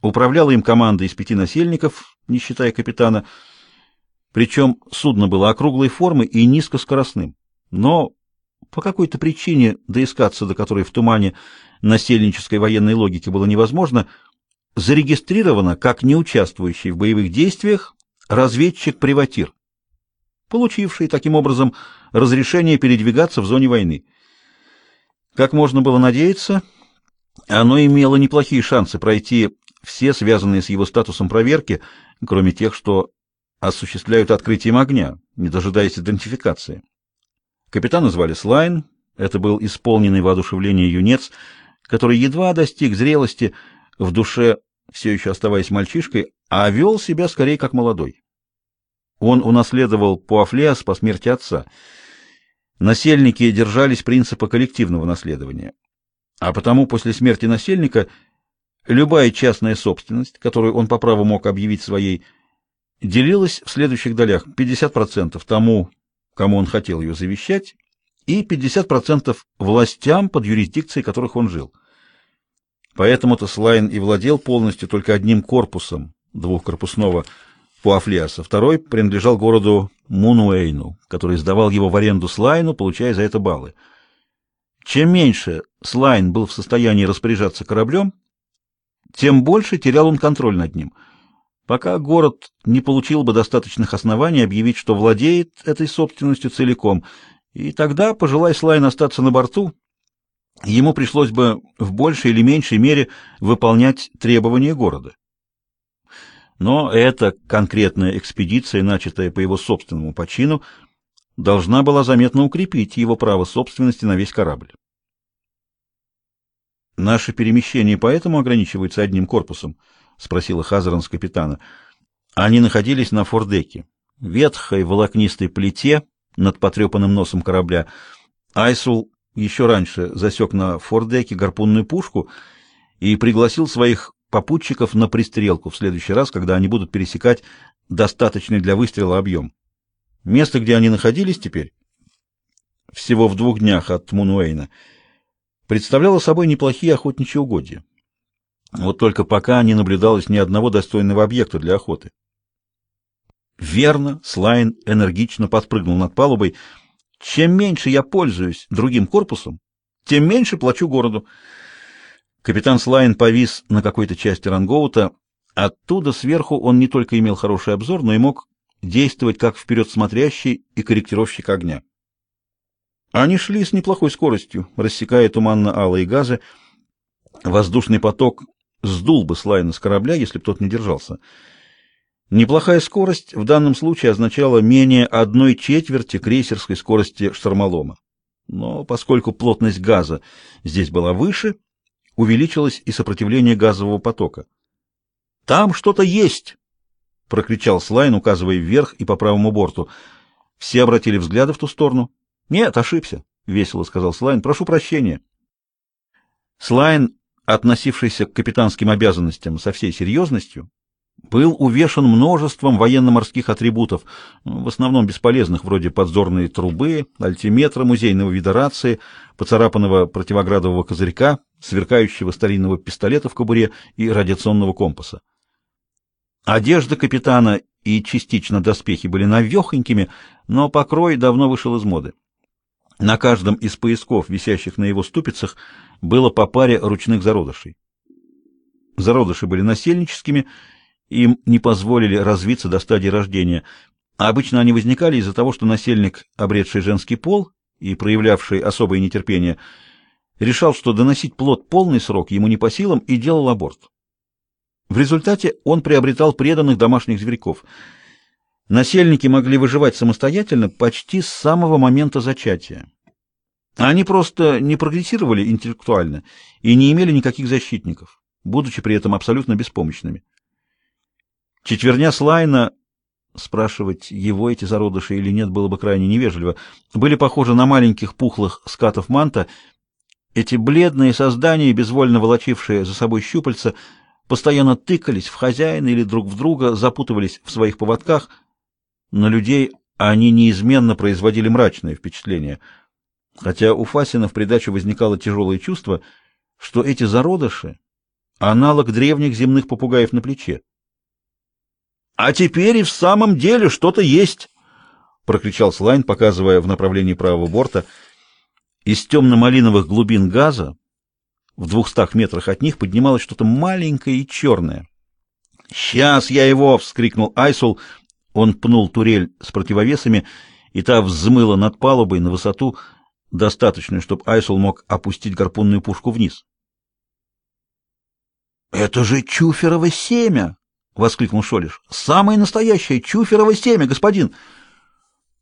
Управляла им команда из пяти насельников, не считая капитана. Причем судно было округлой формы и низкоскоростным. Но по какой-то причине, доискаться до которой в тумане насельнической военной логики было невозможно, зарегистрировано как неучаствующий в боевых действиях разведчик-приватир, получивший таким образом разрешение передвигаться в зоне войны. Как можно было надеяться, оно имело неплохие шансы пройти все связанные с его статусом проверки, кроме тех, что осуществляют открытием огня, не дожидаясь идентификации. Капитана звали Слайн, это был исполненный воодушевления юнец, который едва достиг зрелости, в душе все еще оставаясь мальчишкой, а вел себя скорее как молодой. Он унаследовал Пуафлеас по смерти отца. Насельники держались принципа коллективного наследования. А потому после смерти насельника любая частная собственность, которую он по праву мог объявить своей, делилась в следующих долях: 50% тому, кому он хотел ее завещать, и 50% властям, под юрисдикцией которых он жил. Поэтому-то Слайн и владел полностью только одним корпусом двухкорпусного Пуафлиаса. Второй принадлежал городу Мунуэйну, который сдавал его в аренду Слайну, получая за это баллы. Чем меньше Слайн был в состоянии распоряжаться кораблем, тем больше терял он контроль над ним — пока город не получил бы достаточных оснований объявить, что владеет этой собственностью целиком, и тогда, пожелая Слайн остаться на борту, ему пришлось бы в большей или меньшей мере выполнять требования города. Но эта конкретная экспедиция, начатая по его собственному почину, должна была заметно укрепить его право собственности на весь корабль. Наше перемещение поэтому ограничивается одним корпусом —— спросила Хазаран с капитана. Они находились на фордеке, ветхой волокнистой плите над потрепанным носом корабля. Айсул еще раньше засек на фордеке гарпунную пушку и пригласил своих попутчиков на пристрелку в следующий раз, когда они будут пересекать достаточный для выстрела объем. Место, где они находились теперь, всего в двух днях от Мунуэйна, представляло собой неплохие охотничьи угодья. Вот только пока не наблюдалось ни одного достойного объекта для охоты. Верно, Слайн энергично подпрыгнул над палубой. Чем меньше я пользуюсь другим корпусом, тем меньше плачу городу. Капитан Слайн повис на какой-то части рангоута. Оттуда сверху он не только имел хороший обзор, но и мог действовать как вперед смотрящий и корректировщик огня. Они шли с неплохой скоростью, рассекая туманно-алые газы. Воздушный поток сдул бы Слайна с корабля, если бы тот не держался. Неплохая скорость в данном случае означала менее одной четверти крейсерской скорости штормолома. Но поскольку плотность газа здесь была выше, увеличилось и сопротивление газового потока. «Там что-то есть!» — прокричал Слайн, указывая вверх и по правому борту. Все обратили взгляды в ту сторону. «Нет, ошибся», — весело сказал Слайн. «Прошу прощения». Слайн относившийся к капитанским обязанностям со всей серьезностью, был увешан множеством военно-морских атрибутов, в основном бесполезных, вроде подзорной трубы, альтиметра, музейного вида рации, поцарапанного противоградового козырька, сверкающего старинного пистолета в кобуре и радиационного компаса. Одежда капитана и частично доспехи были навехонькими, но покрой давно вышел из моды. На каждом из поясков, висящих на его ступицах, было по паре ручных зародышей. Зародыши были насельническими, им не позволили развиться до стадии рождения. А обычно они возникали из-за того, что насельник, обретший женский пол и проявлявший особое нетерпение, решал, что доносить плод полный срок ему не по силам и делал аборт. В результате он приобретал преданных домашних зверьков. Насельники могли выживать самостоятельно почти с самого момента зачатия. Они просто не прогрессировали интеллектуально и не имели никаких защитников, будучи при этом абсолютно беспомощными. Четверня Слайна, спрашивать его эти зародыши или нет было бы крайне невежливо, были похожи на маленьких пухлых скатов манта. Эти бледные создания, безвольно волочившие за собой щупальца, постоянно тыкались в хозяина или друг в друга, запутывались в своих поводках. На людей они неизменно производили мрачное впечатление — хотя у Фасина в придачу возникало тяжелое чувство, что эти зародыши аналог древних земных попугаев на плече. А теперь и в самом деле что-то есть, прокричал Слайн, показывая в направлении правого борта. Из темно-малиновых глубин газа в двухстах метрах от них поднималось что-то маленькое и черное. «Сейчас я его!» — вскрикнул Айсул. Он пнул турель с противовесами, и та взмыла над палубой на высоту, достаточную, чтобы Айсул мог опустить гарпунную пушку вниз. «Это же чуферово семя!» — воскликнул Шолиш. «Самое настоящее чуферово семя, господин!»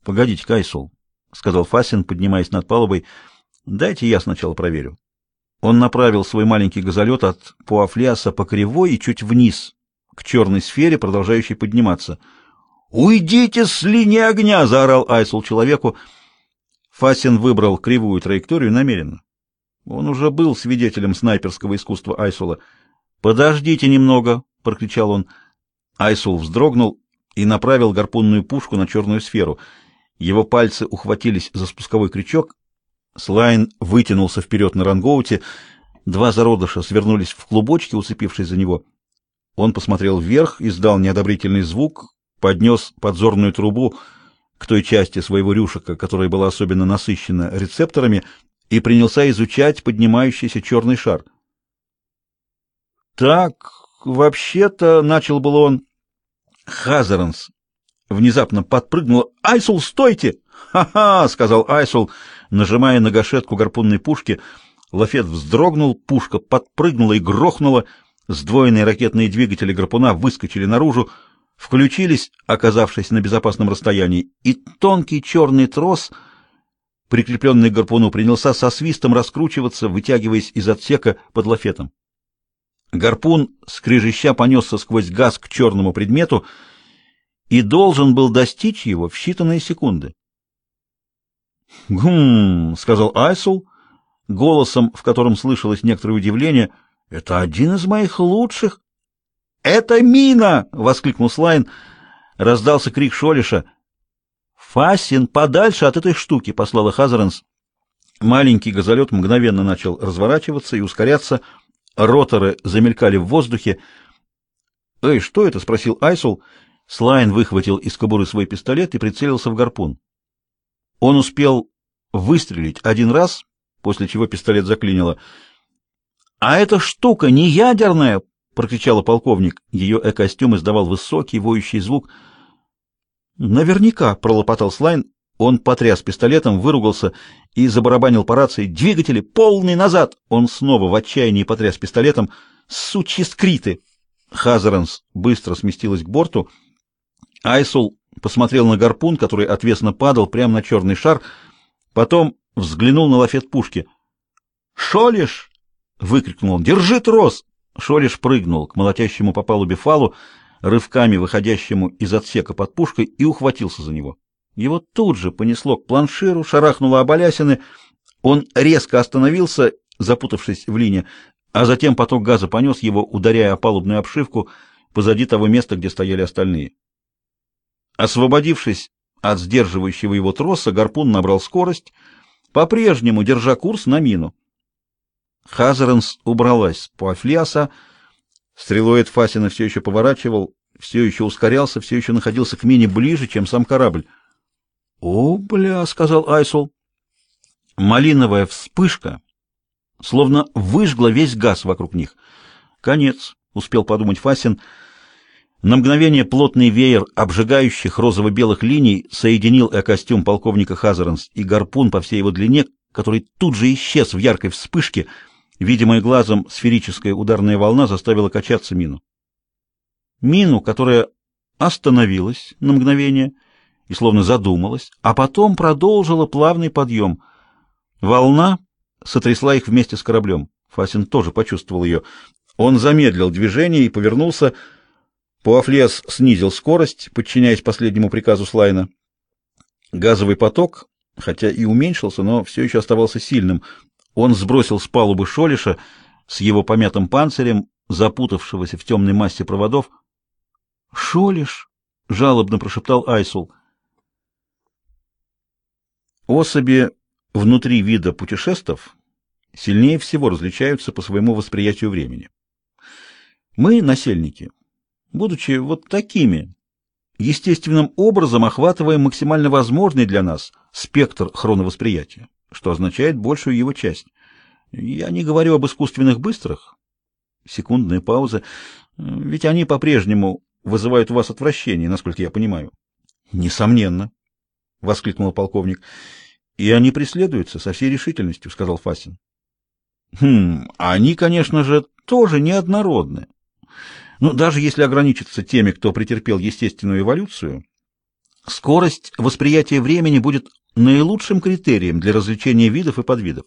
«Погодите, Айсул, сказал Фасин, поднимаясь над палубой. «Дайте я сначала проверю». Он направил свой маленький газолет от Пуафлиаса по кривой и чуть вниз, к черной сфере, продолжающей подниматься. «Уйдите с линии огня!» — заорал Айсул человеку. Фасин выбрал кривую траекторию намеренно. Он уже был свидетелем снайперского искусства Айсула. «Подождите немного!» — прокричал он. Айсул вздрогнул и направил гарпунную пушку на черную сферу. Его пальцы ухватились за спусковой крючок. Слайн вытянулся вперед на рангоуте. Два зародыша свернулись в клубочки, уцепившись за него. Он посмотрел вверх, издал неодобрительный звук, поднес подзорную трубу к той части своего рюшика, которая была особенно насыщена рецепторами, и принялся изучать поднимающийся черный шар. «Так, вообще-то...» — начал был он. Хазаранс внезапно подпрыгнула. «Айсул, стойте!» «Ха-ха!» — сказал Айсул, нажимая на гашетку гарпунной пушки. Лафет вздрогнул, пушка подпрыгнула и грохнула — Сдвоенные ракетные двигатели гарпуна выскочили наружу, включились, оказавшись на безопасном расстоянии, и тонкий черный трос, прикрепленный к гарпуну, принялся со свистом раскручиваться, вытягиваясь из отсека под лафетом. Гарпун, скрежеща, понесся сквозь газ к черному предмету и должен был достичь его в считанные секунды. «Гм», — сказал Айсул, голосом, в котором слышалось некоторое удивление — это один из моих лучших. Это мина! воскликнул Слайн. Раздался крик Шолиша. Фасин, подальше от этой штуки, послала Хазаренс. Маленький газолет мгновенно начал разворачиваться и ускоряться. Роторы замелькали в воздухе. "Эй, что это?" спросил Айсул. Слайн выхватил из кобуры свой пистолет и прицелился в гарпун. Он успел выстрелить один раз, после чего пистолет заклинило. «А эта штука не ядерная!» — прокричала полковник. Ее э-костюм издавал высокий воющий звук. «Наверняка!» — пролопотал Слайн. Он потряс пистолетом, выругался и забарабанил по рации. «Двигатели! Полный назад!» Он снова в отчаянии потряс пистолетом. «Сучьи скриты!» Хазаранс быстро сместилась к борту. Айсул посмотрел на гарпун, который отвесно падал прямо на черный шар, потом взглянул на лафет пушки. «Шолиш!» — выкрикнул он. «Держи трос!» Шолиш прыгнул к молотящему по палубе фалу, рывками выходящему из отсека под пушкой, и ухватился за него. Его тут же понесло к планширу, шарахнуло об алясины. Он резко остановился, запутавшись в линии, а затем поток газа понес его, ударяя о палубную обшивку позади того места, где стояли остальные. Освободившись от сдерживающего его троса, гарпун набрал скорость, по-прежнему держа курс на мину. Хазаренс убралась с Пуафлиаса. Стрелоид Фасина все еще поворачивал, все еще ускорялся, все еще находился к мине ближе, чем сам корабль. «О, бля!» — сказал Айсул. Малиновая вспышка словно выжгла весь газ вокруг них. «Конец», — успел подумать Фасин. На мгновение плотный веер обжигающих розово-белых линий соединил э-костюм полковника Хазаренс и гарпун по всей его длине, который тут же исчез в яркой вспышке — Видимая глазом сферическая ударная волна заставила качаться мину. Мину, которая остановилась на мгновение и словно задумалась, а потом продолжила плавный подъем. Волна сотрясла их вместе с кораблем. Фасин тоже почувствовал ее. Он замедлил движение и повернулся. Пуафлес снизил скорость, подчиняясь последнему приказу Слайна. Газовый поток, хотя и уменьшился, но все еще оставался сильным. Он сбросил с палубы Шолиша с его помятым панцирем, запутавшегося в темной массе проводов. «Шолиш!» — жалобно прошептал Айсул. Особи внутри вида путешествов сильнее всего различаются по своему восприятию времени. Мы, насельники, будучи вот такими, естественным образом охватываем максимально возможный для нас спектр хроновосприятия, что означает большую его часть. Я не говорю об искусственных быстрых. Секундная пауза. Ведь они по-прежнему вызывают у вас отвращение, насколько я понимаю. Несомненно, воскликнул полковник. И они преследуются со всей решительностью, сказал Фасин. Хм, они, конечно же, тоже неоднородны. Но даже если ограничиться теми, кто претерпел естественную эволюцию, скорость восприятия времени будет наилучшим критерием для различения видов и подвидов.